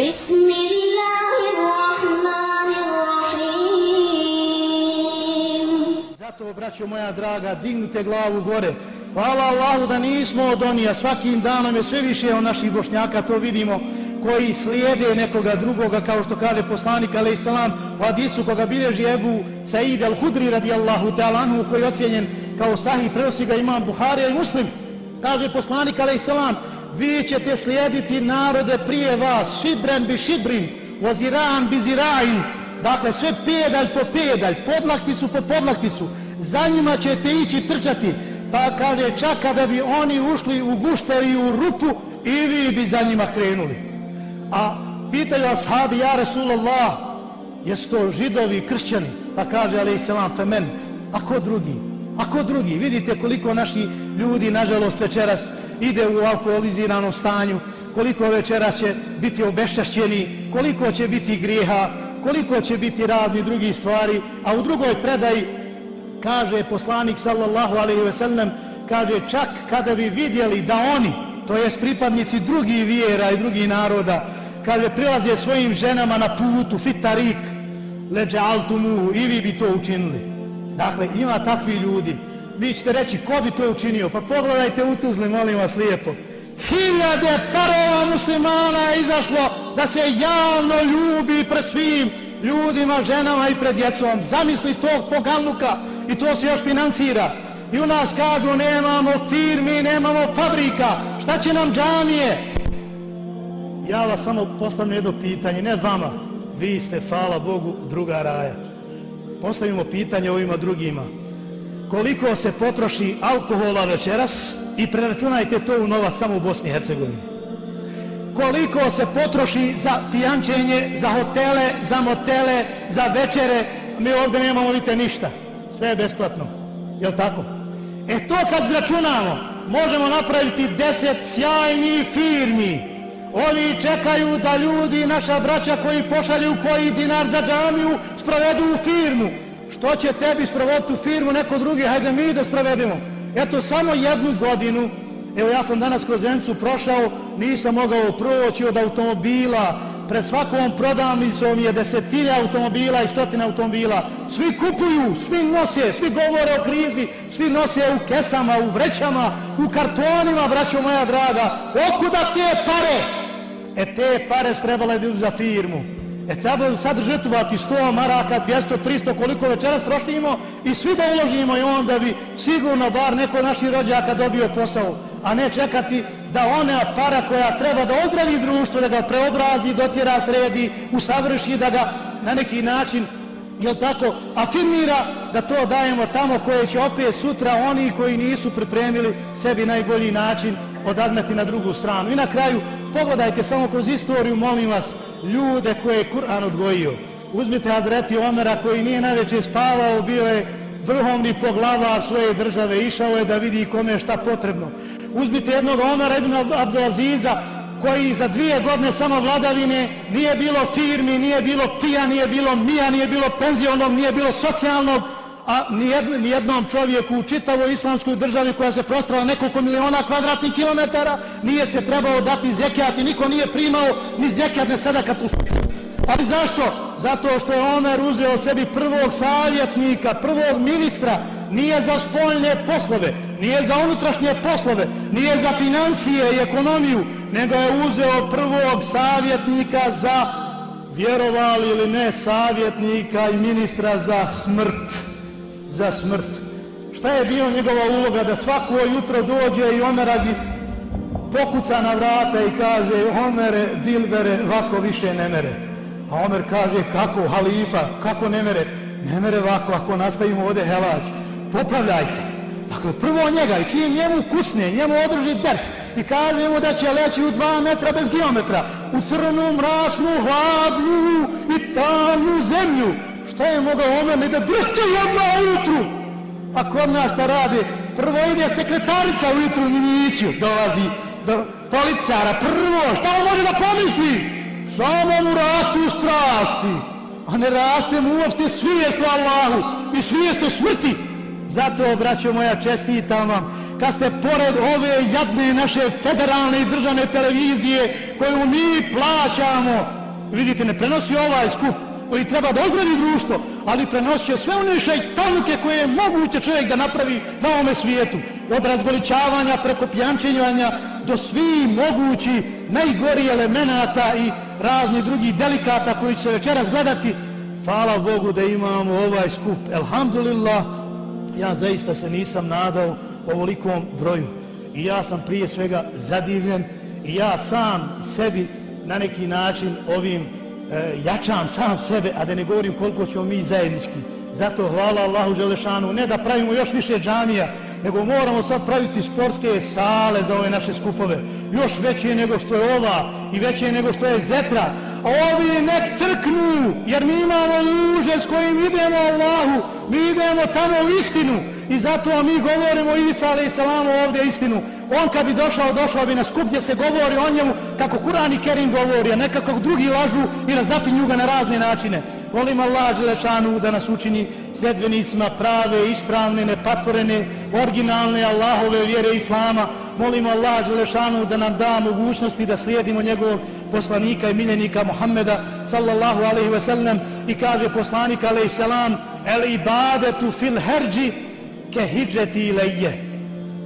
بسم الله الرحمن الرحيم Zato, braćo moja draga, dignite glavu gore. Hvala Allahu da nismo od onih, a svakim danom je sve više od naših bošnjaka, to vidimo, koji slijede nekoga drugoga, kao što kaže poslanik, alaih salam, u hadisu koga bilježi Ebu Said al-Hudri radijallahu ta'ala anhu, koji je ocjenjen kao sahih, prenosi ga imam Buharija i Muslim. Kaže poslanik, alaih salam, vi ćete slijediti narode prije vas, šibren bi šibrin, waziran bi zirain, dakle sve pedalj po pedalj, podlakticu po podlakticu, za njima ćete ići trčati, pa kaže čak kada bi oni ušli u gušter i u rupu, i vi bi za njima krenuli. A pitaju ashabi, ja Resulallah, jesu to židovi, kršćani? Pa kaže, ali selam, femen, a ko drugi? A ko drugi? Vidite koliko naši ljudi, nažalost, večeras ide u alkoholiziranom stanju, koliko večeras će biti obešćašćeni, koliko će biti grijeha, koliko će biti razni drugi stvari, a u drugoj predaji kaže poslanik sallallahu alaihi ve sellem, kaže čak kada bi vidjeli da oni, to jest pripadnici drugih vjera i drugih naroda, kaže prilaze svojim ženama na putu, fitarik, leđe altumuhu, i vi bi to učinili. Dakle, ima takvi ljudi. Vi ćete reći, ko bi to učinio? Pa pogledajte u Tuzli, molim vas lijepo. Hiljade parova muslimana je izašlo da se javno ljubi pred svim ljudima, ženama i pred djecom. Zamisli tog pogalnuka i to se još finansira. I u nas kažu nemamo firmi, nemamo fabrika, šta će nam džamije? Ja vas samo postavljam jedno pitanje, ne vama, vi ste, hvala Bogu, druga raja. Postavimo pitanje ovima drugima. Koliko se potroši alkohola večeras i preračunajte to u novac samo u Bosni i Hercegovini. Koliko se potroši za pijančenje, za hotele, za motele, za večere, mi ovdje nemamo vidite ništa. Sve je besplatno. Je tako? E to kad zračunamo, možemo napraviti deset sjajnih firmi. Oni čekaju da ljudi, naša braća koji pošalju koji dinar za džamiju, sprovedu u firmu. Što će tebi sprovoditi u firmu, neko drugi, hajde mi da sprovedemo. Eto, samo jednu godinu, evo ja sam danas kroz Encu prošao, nisam mogao proći od automobila, pred svakom prodavnicom je desetine automobila i stotine automobila. Svi kupuju, svi nose, svi govore o krizi, svi nose u kesama, u vrećama, u kartonima, braćo moja draga. Otkuda te pare? E te pare trebale da idu za firmu. E treba sad žrtvovati 100 maraka, 200, 300, koliko večeras trošimo i svi da uložimo i onda bi sigurno bar neko naši rođaka dobio posao, a ne čekati da ona para koja treba da ozdravi društvo, da ga preobrazi, dotjera sredi, usavrši, da ga na neki način jel tako, afirmira da to dajemo tamo koje će opet sutra oni koji nisu pripremili sebi najbolji način odagnati na drugu stranu. I na kraju, pogledajte samo kroz istoriju, molim vas, ljude koje je Kur'an odgojio. Uzmite Adreti Omera koji nije najveće spavao, bio je vrhovni poglavar svoje države, išao je da vidi kome je šta potrebno. Uzmite jednog Omera ibn Abdulaziza koji za dvije godine samo vladavine nije bilo firmi, nije bilo pija, nije bilo mija, nije bilo penzionog, nije bilo socijalnog, a nijednom čovjeku u čitavoj islamskoj državi koja se prostrala nekoliko miliona kvadratnih kilometara nije se trebao dati zekijat i niko nije primao ni zekijat ne sadaka tu Ali zašto? Zato što je Omer uzeo sebi prvog savjetnika, prvog ministra, nije za spoljne poslove, nije za unutrašnje poslove, nije za financije i ekonomiju, nego je uzeo prvog savjetnika za vjerovali ili ne savjetnika i ministra za smrt za smrt. Šta je bio njegova uloga da svako jutro dođe i Omer radi pokuca na vrata i kaže Omere, Dilbere, vako više ne mere. A Omer kaže kako, halifa, kako ne mere? Ne mere vako, ako nastavimo ovde helać, popravljaj se. Dakle, prvo njega i čim njemu kusne, njemu održi ders i kaže mu da će leći u dva metra bez geometra, u crnu, mračnu, hladnu i tamnu zemlju, Šta je mogao Omer ne da drhće odmah ujutru? A kod nas šta radi? Prvo ide sekretarica ujutru u miniciju, dolazi do policara. Prvo, šta on može da pomisli? Samo mu rastu strasti. A ne raste mu uopšte svijest u Allahu i svijest u smrti. Zato, braćo moja, čestitam vam. kad ste pored ove jadne naše federalne i državne televizije koju mi plaćamo, vidite, ne prenosi ovaj skup koji treba da ozdravi društvo, ali prenosio sve one šajtanuke koje je moguće čovjek da napravi na ovome svijetu. Od razgoličavanja preko pjančenjanja do svih mogući najgori elemenata i razni drugi delikata koji će se večeras gledati. Hvala Bogu da imamo ovaj skup. Elhamdulillah, ja zaista se nisam nadao ovolikom broju. I ja sam prije svega zadivljen i ja sam sebi na neki način ovim E, jačam sam sebe, a da ne govorim koliko ćemo mi zajednički. Zato hvala Allahu Đelešanu, ne da pravimo još više džamija, nego moramo sad praviti sportske sale za ove naše skupove. Još veće nego što je ova i veće nego što je zetra. A ovi nek crknu, jer mi imamo luže s kojim idemo Allahu, mi idemo tamo u istinu. I zato mi govorimo Isa alaih salamu ovdje istinu. On kad bi došao, došao bi na skup gdje se govori o njemu kako Kur'an i Kerim govori, a nekako drugi lažu i razapinju ga na razne načine. Volim Allah Želešanu da nas učini sljedbenicima prave, ispravne, nepatvorene, originalne Allahove vjere Islama. Molim Allah Želešanu da nam da mogućnosti da slijedimo njegovog poslanika i miljenika Muhammeda sallallahu alaihi ve sellem i kaže poslanik alaihi salam el ibadetu fil herđi ke hijđeti ilaije.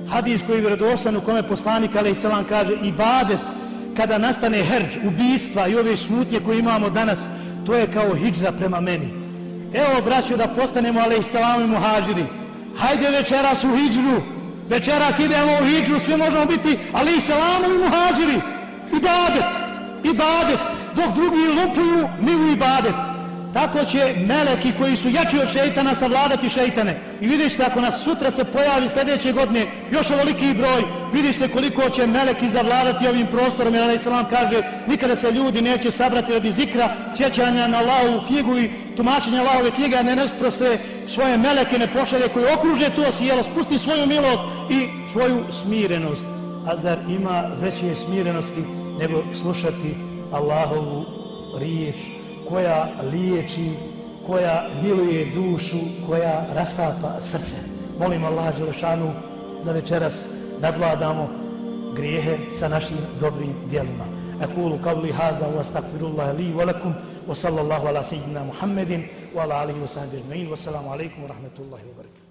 Hadis koji je vredoslan u kome poslanik alaih selam kaže ibadet kada nastane herđ, ubistva i ove smutnje koje imamo danas, to je kao hijđra prema meni. Evo, braću, da postanemo alaihissalam i muhađiri. Hajde večeras u hijđru. Večeras idemo u hijđru, svi možemo biti alaihissalam i muhađiri. Ibadet, ibadet. Dok drugi lupuju, mi u ibadet. Tako će meleki koji su jači od šeitana savladati šeitane. I vidište ako nas sutra se pojavi sljedeće godine još ovoliki broj, vidište koliko će meleki zavladati ovim prostorom. Jer Islam kaže nikada se ljudi neće sabrati od zikra, sjećanja na Allahovu knjigu i tumačenja Allahove knjige, a ne nesproste svoje meleke ne pošalje koji okruže to sjelo, spusti svoju milost i svoju smirenost. A zar ima veće smirenosti nego slušati Allahovu riječ? koja liječi, koja miluje dušu, koja rastapa srce. Molim Allah Đelešanu da večeras nadvladamo grijehe sa našim dobrim dijelima. أقول قولي هذا واستغفر الله لي ولكم وصلى الله على سيدنا محمد وعلى آله وصحبه أجمعين والسلام عليكم ورحمة الله وبركاته